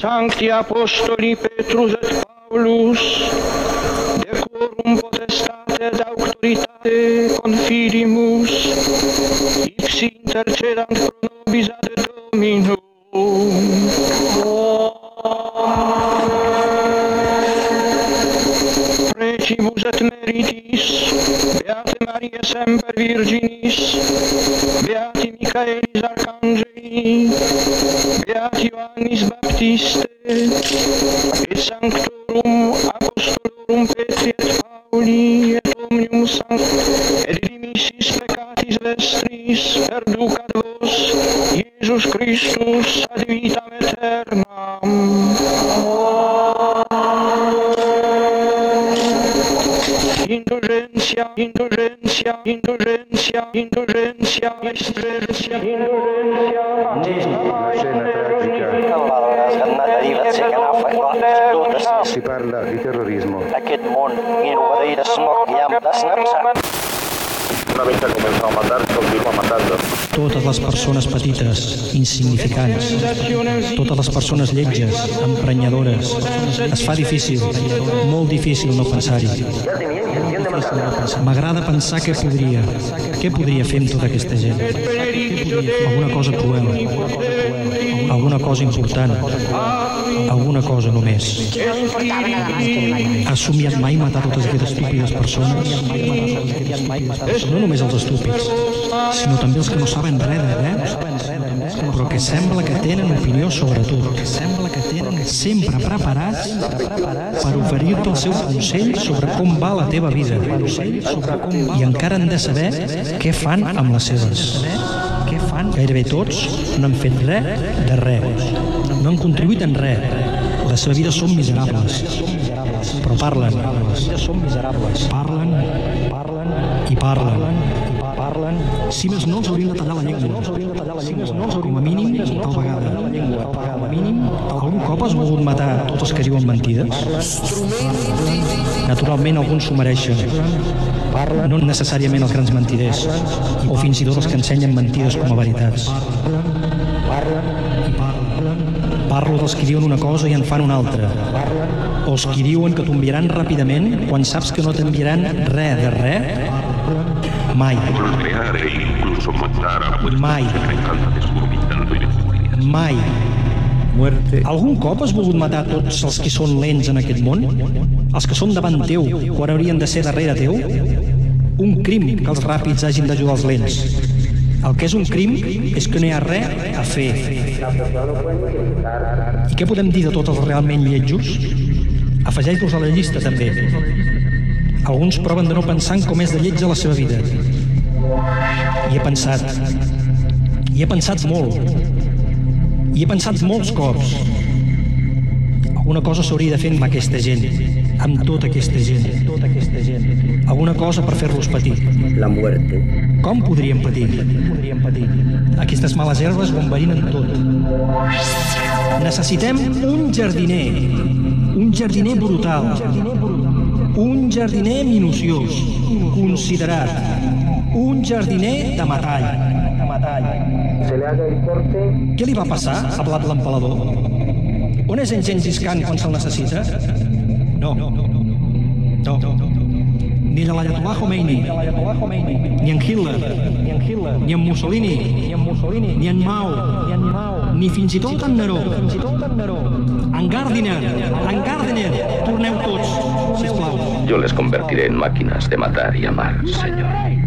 Sancti Apostoli Petrus et Paulus, decorum potestate et auctoritate confidimus, ipsi intercedant pro nobis ad Dominum. Precibus et meritis, Beate Maria Semper Virginis, Beati Michaelis Arcangeli, Beati Ioannis Baptiste, et Sanctorum Apostolorum Petri et Pauli, et Omnium Sanctum, et dimissis peccatis vestris, perducat vos, Iesus Christus, ad vitam aeternam. Indulgencia, indulgencia, indulgencia, indulgencia, indulgencia, indulgencia. La scena tragica. Si parla di terrorismo. Aquest món innovador de smog i amb desnapsat. Una ha comenzado a matar, continúa matando. Totes les persones petites, insignificants, totes les persones lletges, emprenyadores. Es fa difícil, molt difícil no pensar-hi. M'agrada pensar què podria, què podria fer amb tota aquesta gent. Alguna cosa cruel, alguna cosa important, alguna cosa només. Has somiat mai matar totes aquestes estúpides persones? No només els estúpids, sinó també els que no saben res de res, però que sembla que tenen opinió sobre tu. Sempre preparats per oferir-te el seu consell sobre com va la teva vida. I encara han de saber què fan amb les seves. Gairebé tots no han fet res de res. No han contribuït en res. Les seves vides són miserables. Però parlen. Parlen, parlen i parlen. Parlen. Si més no, els haurien de tallar la llengua. Si més no, com a mínim, tal vegada. Com a mínim, algun cop has volgut matar tots els que diuen mentides? Naturalment, alguns s'ho mereixen. No necessàriament els grans mentiders, o fins i tot els que ensenyen mentides com a veritats. Parlo dels que diuen una cosa i en fan una altra. O els que diuen que t'enviaran ràpidament quan saps que no t'enviaran res de res. Mai. Crear e incluso matar a Mai. Mai. Muerte. Algun cop has volgut matar tots els que són lents en aquest món? Els que són davant teu, quan haurien de ser darrere teu? Un crim que els ràpids hagin d'ajudar els lents. El que és un crim és que no hi ha res a fer. I què podem dir de tots els realment lletjos? Afegeix-los a la llista, també. Alguns proven de no pensar en com és de lletja la seva vida. I he pensat. I he pensat molt. I he pensat molts cops. Alguna cosa s'hauria de fer amb aquesta gent, amb tota aquesta gent. Tota aquesta gent. Alguna cosa per fer-los patir. la muerte. Com podríem patir? Podríem patir. Aquestes males herbes ho enverinen tot. Necessitem un jardiner. Un jardiner brutal. Un jardiner minuciós, considerat. Un jardiner de metall. De metall. Se le haga el corte Què li va passar a Blat l'empalador? On és en Gengis Khan quan se'l necessita? No. No. Ni de l'Ayatollah Khomeini, ni en Hitler, ni en Mussolini, ni en Mao, ni fins i tot en Neró. En Gardiner, en Gardiner, torneu tots, sisplau. Yo les convertiré en máquinas de matar y amar, Señor.